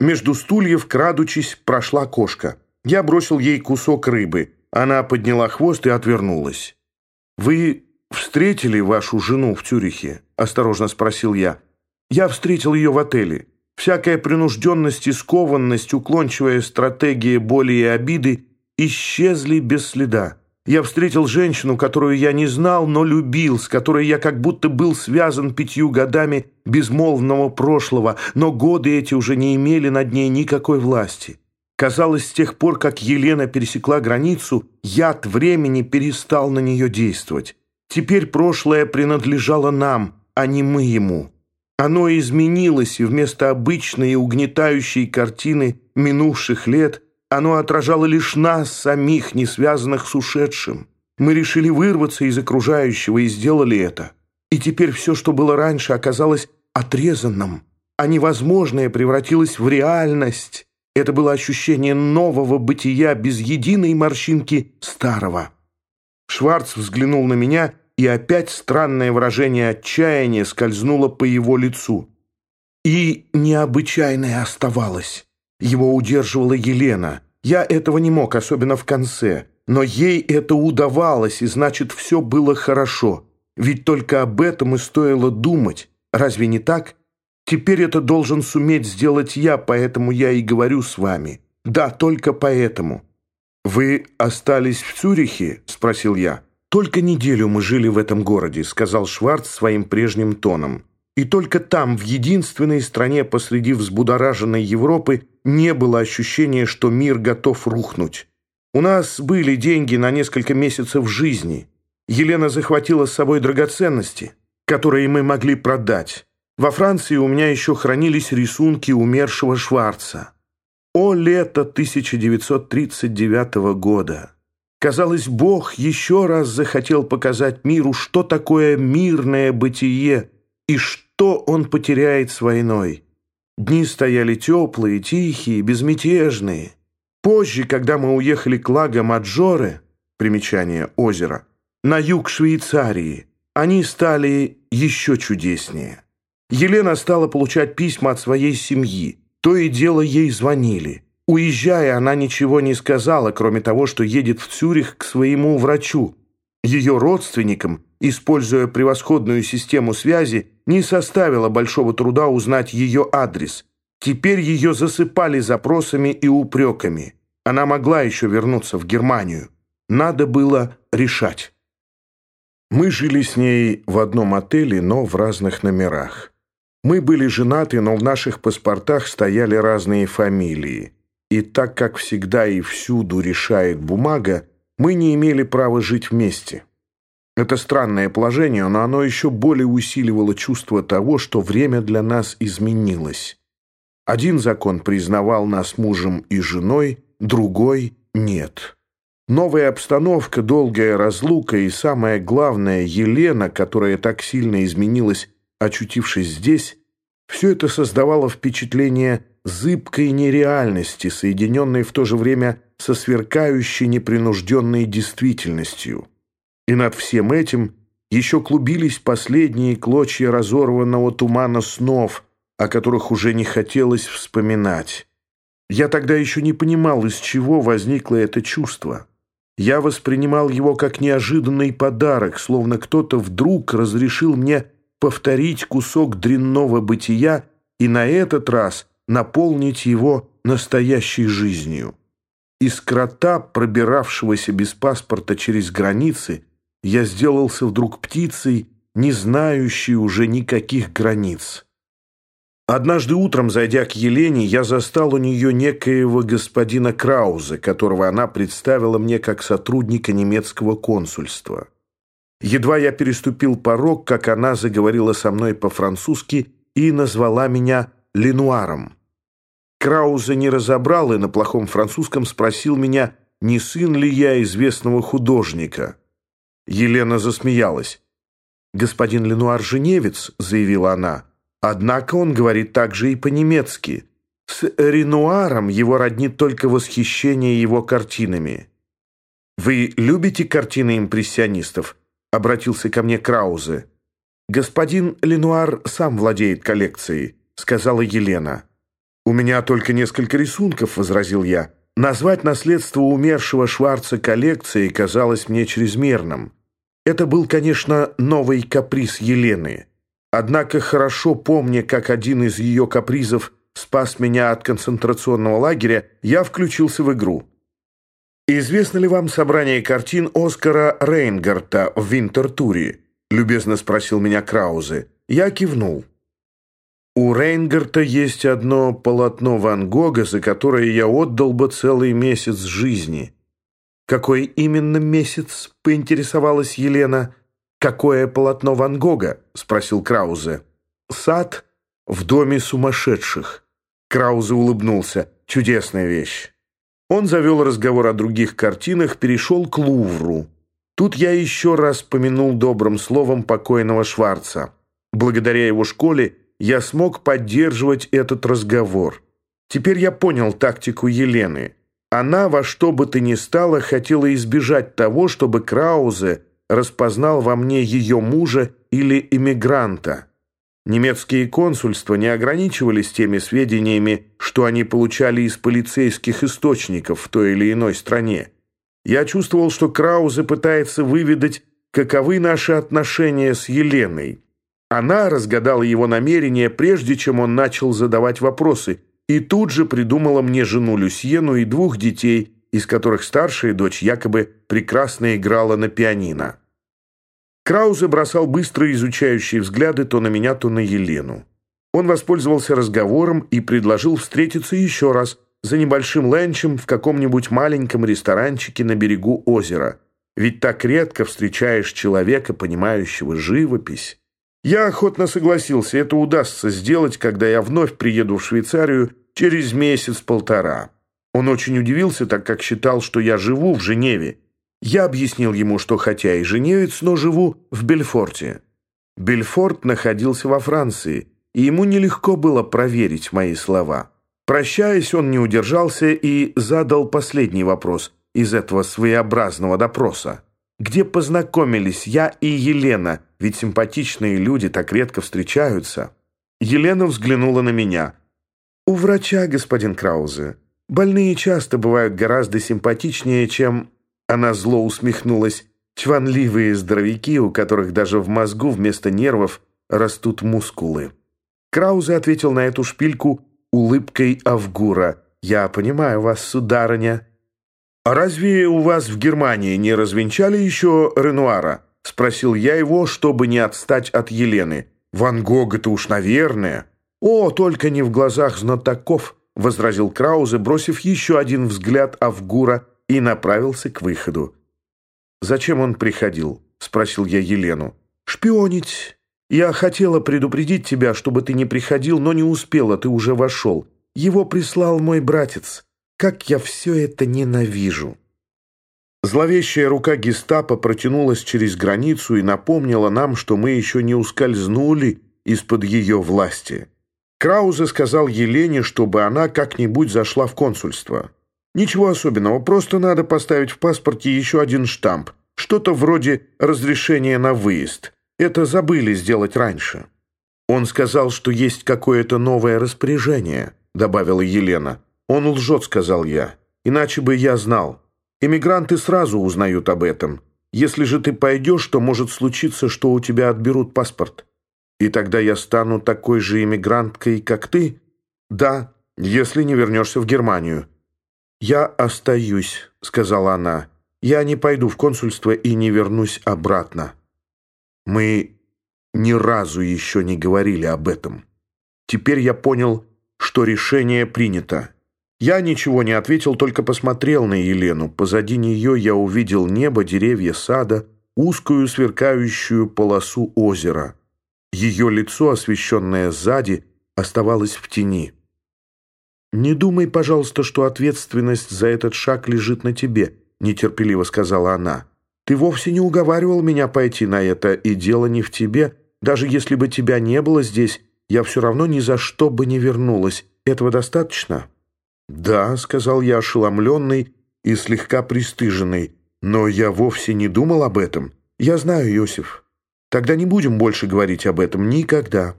Между стульев, крадучись, прошла кошка. Я бросил ей кусок рыбы. Она подняла хвост и отвернулась. «Вы встретили вашу жену в Цюрихе?» – осторожно спросил я. «Я встретил ее в отеле. Всякая принужденность и скованность, уклончивая стратегия боли и обиды исчезли без следа. Я встретил женщину, которую я не знал, но любил, с которой я как будто был связан пятью годами безмолвного прошлого, но годы эти уже не имели над ней никакой власти. Казалось, с тех пор, как Елена пересекла границу, яд времени перестал на нее действовать. Теперь прошлое принадлежало нам, а не мы ему. Оно изменилось, и вместо обычной и угнетающей картины минувших лет оно отражало лишь нас, самих, не связанных с ушедшим. Мы решили вырваться из окружающего и сделали это. И теперь все, что было раньше, оказалось отрезанным, а невозможное превратилось в реальность. Это было ощущение нового бытия без единой морщинки старого. Шварц взглянул на меня и опять странное выражение отчаяния скользнуло по его лицу. И необычайное оставалось. Его удерживала Елена. Я этого не мог, особенно в конце. Но ей это удавалось, и значит, все было хорошо. Ведь только об этом и стоило думать. Разве не так? Теперь это должен суметь сделать я, поэтому я и говорю с вами. Да, только поэтому. «Вы остались в Цюрихе?» – спросил я. «Только неделю мы жили в этом городе», — сказал Шварц своим прежним тоном. «И только там, в единственной стране посреди взбудораженной Европы, не было ощущения, что мир готов рухнуть. У нас были деньги на несколько месяцев жизни. Елена захватила с собой драгоценности, которые мы могли продать. Во Франции у меня еще хранились рисунки умершего Шварца. О, лето 1939 года!» Казалось, Бог еще раз захотел показать миру, что такое мирное бытие и что он потеряет с войной. Дни стояли теплые, тихие, безмятежные. Позже, когда мы уехали к Лаго Маджоре, примечание озера, на юг Швейцарии, они стали еще чудеснее. Елена стала получать письма от своей семьи. То и дело ей звонили. Уезжая, она ничего не сказала, кроме того, что едет в Цюрих к своему врачу. Ее родственникам, используя превосходную систему связи, не составило большого труда узнать ее адрес. Теперь ее засыпали запросами и упреками. Она могла еще вернуться в Германию. Надо было решать. Мы жили с ней в одном отеле, но в разных номерах. Мы были женаты, но в наших паспортах стояли разные фамилии. И так как всегда и всюду решает бумага, мы не имели права жить вместе. Это странное положение, но оно еще более усиливало чувство того, что время для нас изменилось. Один закон признавал нас мужем и женой, другой — нет. Новая обстановка, долгая разлука и, самое главное, Елена, которая так сильно изменилась, очутившись здесь, все это создавало впечатление зыбкой нереальности, соединенной в то же время со сверкающей непринужденной действительностью. И над всем этим еще клубились последние клочья разорванного тумана снов, о которых уже не хотелось вспоминать. Я тогда еще не понимал, из чего возникло это чувство. Я воспринимал его как неожиданный подарок, словно кто-то вдруг разрешил мне повторить кусок дрянного бытия и на этот раз наполнить его настоящей жизнью. Из крота, пробиравшегося без паспорта через границы, я сделался вдруг птицей, не знающей уже никаких границ. Однажды утром, зайдя к Елене, я застал у нее некоего господина Крауза, которого она представила мне как сотрудника немецкого консульства. Едва я переступил порог, как она заговорила со мной по-французски и назвала меня Ленуаром. Краузе не разобрал и на плохом французском спросил меня, не сын ли я известного художника. Елена засмеялась. «Господин Ленуар женевец», — заявила она. «Однако он говорит также и по-немецки. С Ренуаром его роднит только восхищение его картинами». «Вы любите картины импрессионистов?» — обратился ко мне Краузе. «Господин Ленуар сам владеет коллекцией», — сказала Елена. «У меня только несколько рисунков», — возразил я. Назвать наследство умершего Шварца коллекцией казалось мне чрезмерным. Это был, конечно, новый каприз Елены. Однако, хорошо помня, как один из ее капризов спас меня от концентрационного лагеря, я включился в игру. «Известно ли вам собрание картин Оскара Рейнгарта в Винтертуре?» — любезно спросил меня Краузе. Я кивнул. У Рейнгарта есть одно полотно Ван Гога, за которое я отдал бы целый месяц жизни. Какой именно месяц, поинтересовалась Елена. Какое полотно Ван Гога? спросил Краузе. Сад в доме сумасшедших. Краузе улыбнулся. Чудесная вещь. Он завел разговор о других картинах, перешел к Лувру. Тут я еще раз помянул добрым словом покойного Шварца. Благодаря его школе я смог поддерживать этот разговор. Теперь я понял тактику Елены. Она во что бы то ни стало хотела избежать того, чтобы Краузе распознал во мне ее мужа или иммигранта. Немецкие консульства не ограничивались теми сведениями, что они получали из полицейских источников в той или иной стране. Я чувствовал, что Краузе пытается выведать, каковы наши отношения с Еленой. Она разгадала его намерения, прежде чем он начал задавать вопросы, и тут же придумала мне жену Люсьену и двух детей, из которых старшая дочь якобы прекрасно играла на пианино. Краузе бросал быстро изучающие взгляды то на меня, то на Елену. Он воспользовался разговором и предложил встретиться еще раз за небольшим ленчем в каком-нибудь маленьком ресторанчике на берегу озера. Ведь так редко встречаешь человека, понимающего живопись. Я охотно согласился, это удастся сделать, когда я вновь приеду в Швейцарию через месяц-полтора. Он очень удивился, так как считал, что я живу в Женеве. Я объяснил ему, что хотя и женевец, но живу в Бельфорте. Бельфорт находился во Франции, и ему нелегко было проверить мои слова. Прощаясь, он не удержался и задал последний вопрос из этого своеобразного допроса где познакомились я и Елена, ведь симпатичные люди так редко встречаются. Елена взглянула на меня. «У врача, господин Краузе. Больные часто бывают гораздо симпатичнее, чем...» Она зло усмехнулась. «Чванливые здоровяки, у которых даже в мозгу вместо нервов растут мускулы». Краузе ответил на эту шпильку улыбкой Авгура. «Я понимаю вас, сударыня». «А разве у вас в Германии не развенчали еще Ренуара?» — спросил я его, чтобы не отстать от Елены. «Ван Гога-то уж, наверное». «О, только не в глазах знатоков», — возразил Краузе, бросив еще один взгляд Авгура и направился к выходу. «Зачем он приходил?» — спросил я Елену. «Шпионить. Я хотела предупредить тебя, чтобы ты не приходил, но не успела, ты уже вошел. Его прислал мой братец». Как я все это ненавижу!» Зловещая рука гестапо протянулась через границу и напомнила нам, что мы еще не ускользнули из-под ее власти. Краузе сказал Елене, чтобы она как-нибудь зашла в консульство. Ничего особенного, просто надо поставить в паспорте еще один штамп. Что-то вроде разрешения на выезд. Это забыли сделать раньше. Он сказал, что есть какое-то новое распоряжение, добавила Елена. «Он лжет», — сказал я. «Иначе бы я знал. Эмигранты сразу узнают об этом. Если же ты пойдешь, то может случиться, что у тебя отберут паспорт. И тогда я стану такой же эмигранткой, как ты? Да, если не вернешься в Германию». «Я остаюсь», — сказала она. «Я не пойду в консульство и не вернусь обратно». Мы ни разу еще не говорили об этом. Теперь я понял, что решение принято. Я ничего не ответил, только посмотрел на Елену. Позади нее я увидел небо, деревья сада, узкую сверкающую полосу озера. Ее лицо, освещенное сзади, оставалось в тени. «Не думай, пожалуйста, что ответственность за этот шаг лежит на тебе», — нетерпеливо сказала она. «Ты вовсе не уговаривал меня пойти на это, и дело не в тебе. Даже если бы тебя не было здесь, я все равно ни за что бы не вернулась. Этого достаточно?» «Да», — сказал я, ошеломленный и слегка пристыженный, «но я вовсе не думал об этом. Я знаю, Иосиф. Тогда не будем больше говорить об этом никогда».